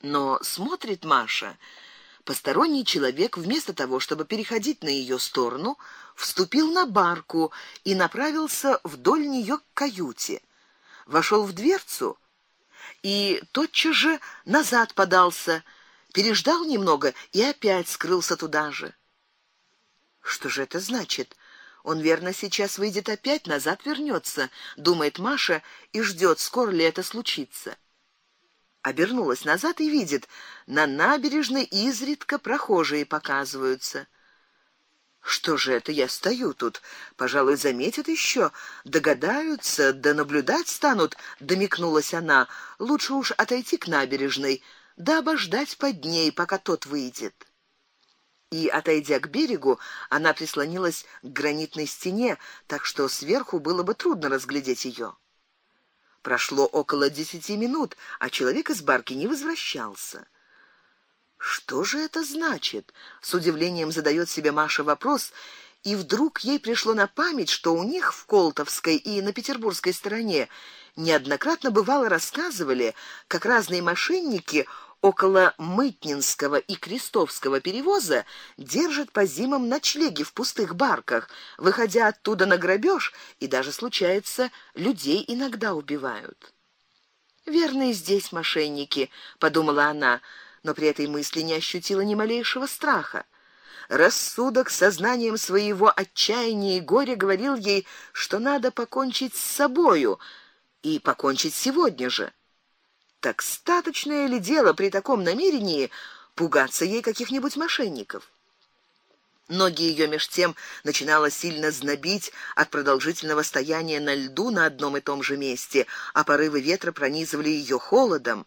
Но смотрит Маша, посторонний человек вместо того, чтобы переходить на ее сторону, вступил на барку и направился вдоль нее к каюте. Вошел в дверцу и тотчас же назад подался, переждал немного и опять скрылся туда же. Что же это значит? Он верно сейчас выйдет опять, назад вернется, думает Маша и ждет, скоро ли это случится. Обернулась назад и видит, на набережной изредка прохожие показываются. Что же это я стою тут? Пожалуй, заметят еще, догадаются, да наблюдать станут, домикнулась она. Лучше уж отойти к набережной, да обождать под ней, пока тот выйдет. И отойдя к берегу, она прислонилась к гранитной стене, так что сверху было бы трудно разглядеть ее. Прошло около десяти минут, а человек из барки не возвращался. Что же это значит? С удивлением задает себе Маша вопрос, и вдруг ей пришло на память, что у них в Колтовской и на петербургской стороне неоднократно бывало рассказывали, как разные мошенники около Мытнинского и Крестовского перевоза держат по зимам ночлеги в пустых барках, выходя оттуда на грабеж, и даже случается, людей иногда убивают. Верно и здесь мошенники, подумала она, но при этой мысли не ощутила ни малейшего страха. Рассудок сознанием своего отчаяния и горя говорил ей, что надо покончить с собою и покончить сегодня же. Так статочное ли дело при таком намерении пугаться ей каких-нибудь мошенников? Ноги ее меж тем начинало сильно знобить от продолжительного стояния на льду на одном и том же месте, а порывы ветра пронизывали ее холодом.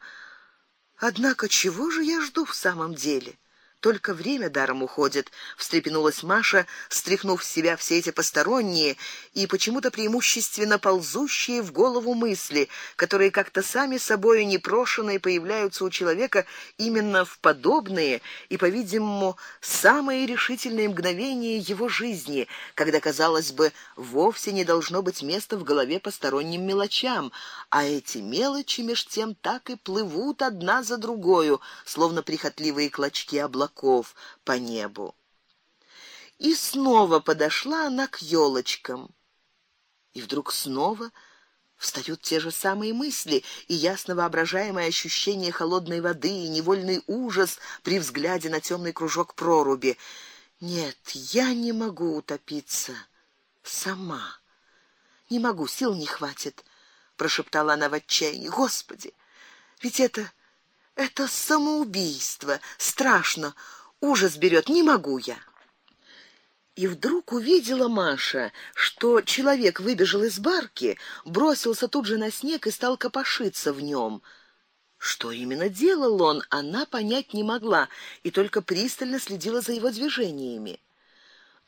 Однако чего же я жду в самом деле? Только время даром уходит, встрепенулась Маша, стряхнув с себя все эти посторонние и почему-то преимущественно ползущие в голову мысли, которые как-то сами собою непрошеные появляются у человека именно в подобные и, по-видимому, самые решительные мгновения его жизни, когда казалось бы, вовсе не должно быть места в голове посторонним мелочам, а эти мелочи меж тем так и плывут одна за другой, словно прихотливые клочки облаков облаков по небу. И снова подошла она к ёлочкам. И вдруг снова встают те же самые мысли и ясно воображаемое ощущение холодной воды и невольный ужас при взгляде на темный кружок проруби. Нет, я не могу утопиться сама. Не могу, сил не хватит, прошептала она в отчаянии. Господи, ведь это это самоубийство. Страшно. Ужас берет, не могу я. И вдруг увидела Маша, что человек выбежал из барки, бросился тут же на снег и стал копошиться в нем. Что именно делал он, она понять не могла и только пристально следила за его движениями.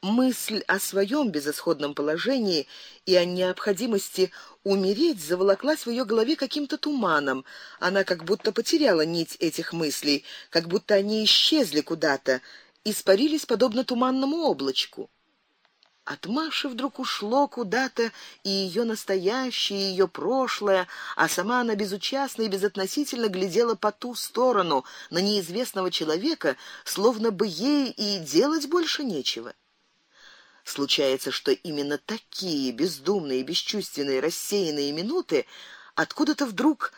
Мысль о своем безысходном положении и о необходимости умереть заволоклась в ее голове каким-то туманом. Она как будто потеряла нить этих мыслей, как будто они исчезли куда-то, испарились подобно туманному облачку. От Маши вдруг ушло куда-то и ее настоящее, и ее прошлое, а сама она безучастно и безотносительно глядела по ту сторону на неизвестного человека, словно бы ей и делать больше нечего. Случается, что именно такие бездумные, бесчувственные, рассеянные минуты откуда-то вдруг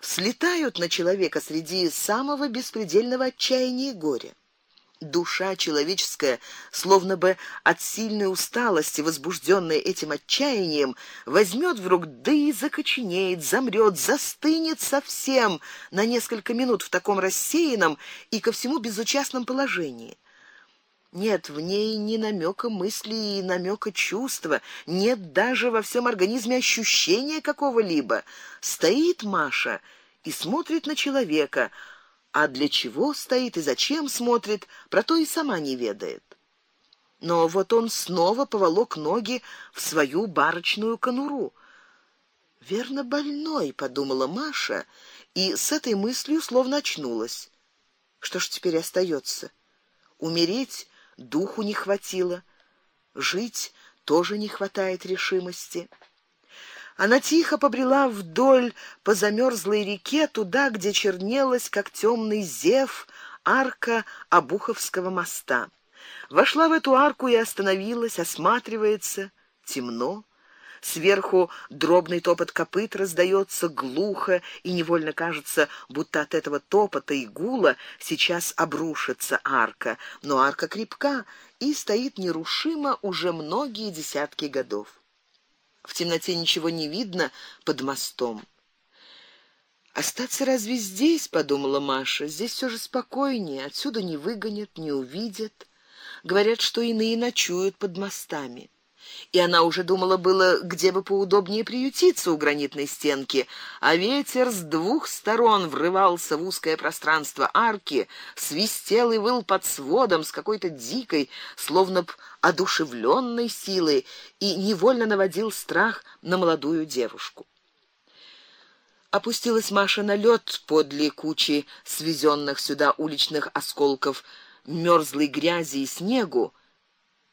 слетают на человека среди самого беспредельного отчаяния и горя. Душа человеческая, словно бы от сильной усталости, возбужденная этим отчаянием, возьмет вдруг да и закоченеет, замрет, застынет совсем на несколько минут в таком рассеянном и ко всему безучастном положении. Нет в ней ни намека мысли и намека чувства, нет даже во всем организме ощущения какого-либо. Стоит Маша и смотрит на человека, а для чего стоит и зачем смотрит, про то и сама не ведает. Но вот он снова поволок ноги в свою барочную конуру. Верно больной, подумала Маша, и с этой мыслью словно очнулась. Что ж теперь остается? Умереть духу не хватило, жить тоже не хватает решимости. Она тихо побрела вдоль по замерзлой реке туда, где чернелась, как темный зев, арка Обуховского моста. Вошла в эту арку и остановилась, осматривается. Темно. Сверху дробный топот копыт раздается глухо, и невольно кажется, будто от этого топота и гула сейчас обрушится арка. Но арка крепка и стоит нерушимо уже многие десятки годов. В темноте ничего не видно под мостом. Остаться разве здесь, подумала Маша. Здесь все же спокойнее, отсюда не выгонят, не увидят. Говорят, что иные ночуют под мостами. И она уже думала было, где бы поудобнее приютиться у гранитной стенки, а ветер с двух сторон врывался в узкое пространство арки, свистел и выл под сводом с какой-то дикой, словно б одушевленной силой и невольно наводил страх на молодую девушку. Опустилась Маша на лед подле кучи свезенных сюда уличных осколков мерзлой грязи и снегу,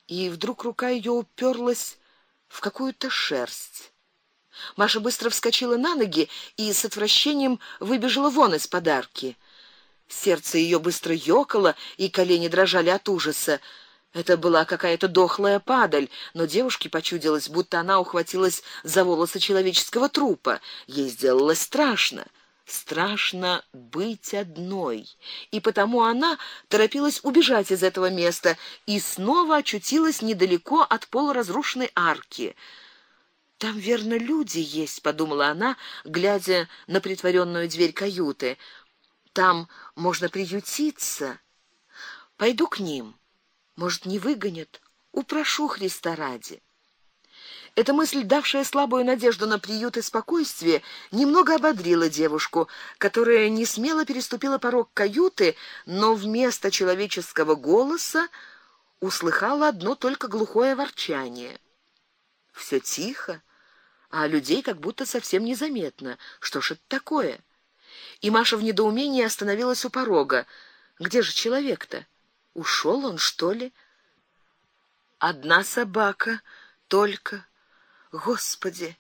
и вдруг рука ее уперлась в какую-то шерсть. Маша быстро вскочила на ноги и с отвращением выбежала вон из подарки. Сердце ее быстро ёкало, и колени дрожали от ужаса. Это была какая-то дохлая падаль, но девушке почудилось, будто она ухватилась за волосы человеческого трупа. Ей сделалось страшно. Страшно быть одной, и потому она торопилась убежать из этого места и снова очутилась недалеко от полуразрушенной арки. Там верно люди есть, подумала она, глядя на притворенную дверь каюты. Там можно приютиться. Пойду к ним. Может, не выгонят? Упрошу Христа ради. Эта мысль, давшая слабую надежду на приют и спокойствие, немного ободрила девушку, которая не смело переступила порог каюты, но вместо человеческого голоса услыхала одно только глухое ворчание. Все тихо, а людей как будто совсем незаметно. Что ж это такое? И Маша в недоумении остановилась у порога. Где же человек-то? Ушел он, что ли? Одна собака только Господи,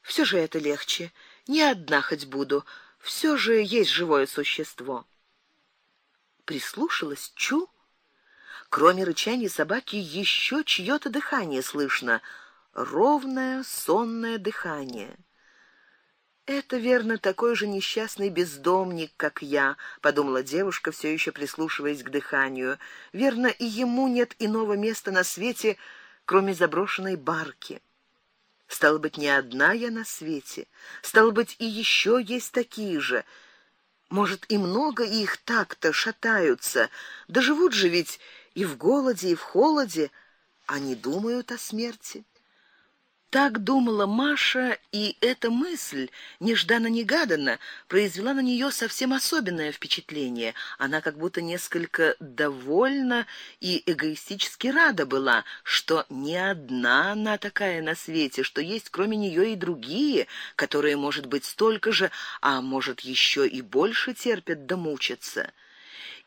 все же это легче. Не одна хоть буду, все же есть живое существо. Прислушалась, чу. Кроме рычания собаки еще чьё-то дыхание слышно, ровное сонное дыхание. Это верно такой же несчастный бездомник, как я, подумала девушка, все еще прислушиваясь к дыханию. Верно, и ему нет иного места на свете, кроме заброшенной барки. Стало быть, не одна я на свете. Стало быть, и еще есть такие же. Может, и много их так-то шатаются. Да живут же ведь и в голоде, и в холоде, а не думают о смерти. Так думала Маша, и эта мысль нежданно-негаданно произвела на нее совсем особенное впечатление. Она как будто несколько довольна и эгоистически рада была, что не одна она такая на свете, что есть кроме нее и другие, которые, может быть, столько же, а может еще и больше терпят да мучатся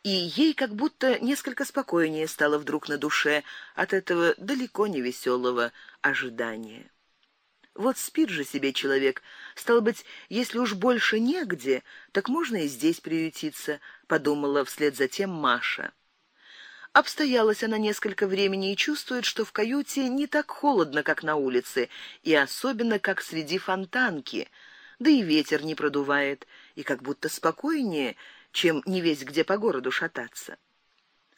и ей как будто несколько спокойнее стало вдруг на душе от этого далеко не веселого ожидания. Вот спит же себе человек. Стало быть, если уж больше негде, так можно и здесь приютиться, подумала вслед за тем Маша. Обстоялась она несколько времени и чувствует, что в каюте не так холодно, как на улице, и особенно как среди фонтанки. Да и ветер не продувает, и как будто спокойнее, чем не весь где по городу шататься.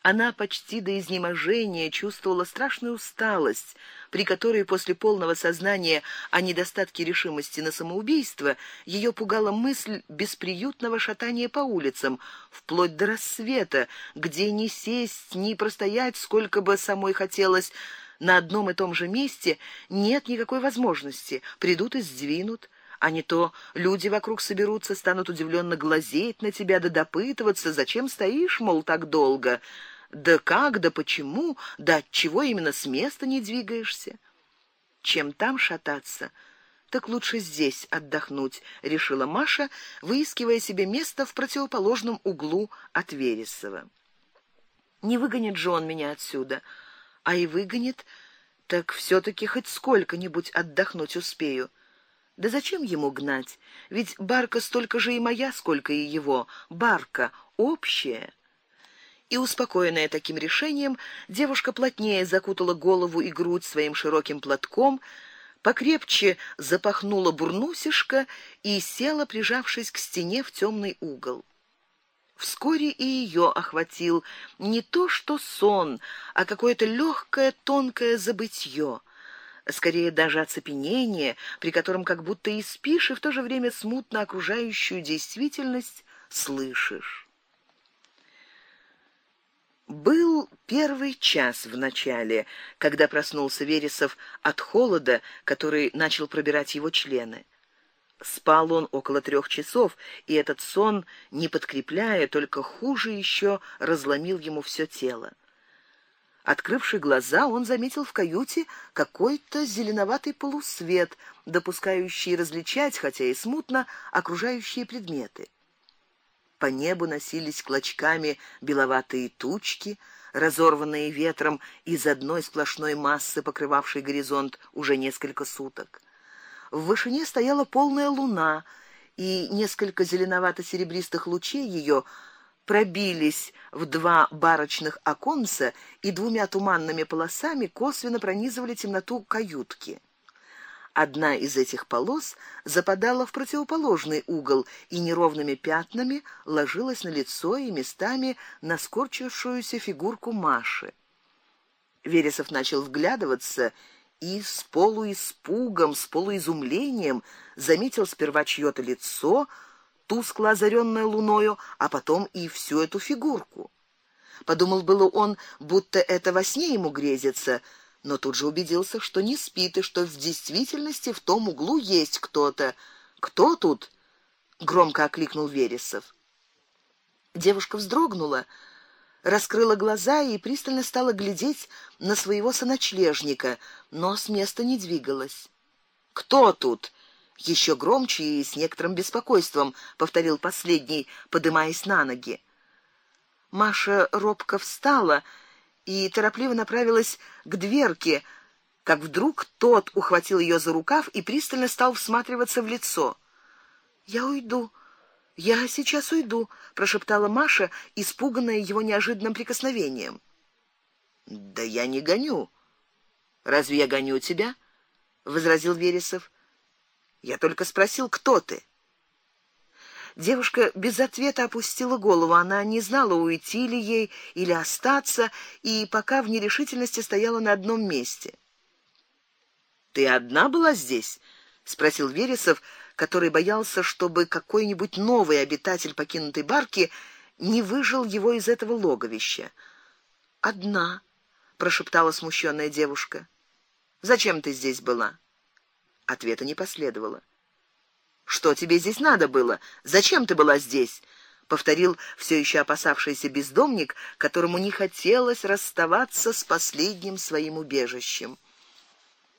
Она почти до изнеможения чувствовала страшную усталость, при которой после полного сознания о недостатке решимости на самоубийство ее пугала мысль бесприютного шатания по улицам вплоть до рассвета, где ни сесть, ни простоять, сколько бы самой хотелось, на одном и том же месте нет никакой возможности. Придут и сдвинут, а не то люди вокруг соберутся, станут удивленно глазеть на тебя да допытываться, зачем стоишь, мол, так долго. Да как, да почему, да от чего именно с места не двигаешься? Чем там шататься? Так лучше здесь отдохнуть, решила Маша, выискивая себе место в противоположном углу от Вересова. Не выгонит же он меня отсюда, а и выгонит, так все таки хоть сколько-нибудь отдохнуть успею. Да зачем ему гнать? Ведь барка столько же и моя, сколько и его. Барка общая. И успокоенная таким решением, девушка плотнее закутала голову и грудь своим широким платком, покрепче запахнула бурнусишко и села, прижавшись к стене в темный угол. Вскоре и ее охватил не то что сон, а какое-то легкое тонкое забытье, скорее даже оцепенение, при котором как будто и спишь, и в то же время смутно окружающую действительность слышишь. Был первый час в начале, когда проснулся Вересов от холода, который начал пробирать его члены. Спал он около трех часов, и этот сон, не подкрепляя, только хуже еще разломил ему все тело. Открывший глаза, он заметил в каюте какой-то зеленоватый полусвет, допускающий различать, хотя и смутно, окружающие предметы. По небу носились клочками беловатые тучки, разорванные ветром из одной сплошной массы, покрывавшей горизонт уже несколько суток. В вышине стояла полная луна, и несколько зеленовато-серебристых лучей ее пробились в два барочных оконца и двумя туманными полосами косвенно пронизывали темноту каютки. Одна из этих полос западала в противоположный угол и неровными пятнами ложилась на лицо и местами на скорчившуюся фигурку Маши. Вересов начал вглядываться и с полуиспугом, с полуизумлением заметил сперва чьё-то лицо, тускло озаренное луною, а потом и всю эту фигурку. Подумал было он, будто это во сне ему грезится, но тут же убедился, что не спит и что в действительности в том углу есть кто-то. Кто тут? громко окликнул Вересов. Девушка вздрогнула, раскрыла глаза и пристально стала глядеть на своего соночлежника, но с места не двигалась. Кто тут? Еще громче и с некоторым беспокойством повторил последний, поднимаясь на ноги. Маша робко встала и торопливо направилась к дверке, как вдруг тот ухватил ее за рукав и пристально стал всматриваться в лицо. "Я уйду. Я сейчас уйду", прошептала Маша, испуганная его неожиданным прикосновением. "Да я не гоню. Разве я гоню тебя?" возразил Вересов. "Я только спросил, кто ты". Девушка без ответа опустила голову. Она не знала, уйти ли ей или остаться, и пока в нерешительности стояла на одном месте. Ты одна была здесь? спросил Вересов, который боялся, чтобы какой-нибудь новый обитатель покинутой барки не выжил его из этого логовища. Одна, прошептала смущенная девушка. Зачем ты здесь была? Ответа не последовало. Что тебе здесь надо было? Зачем ты была здесь? повторил все еще опасавшийся бездомник, которому не хотелось расставаться с последним своим убежищем.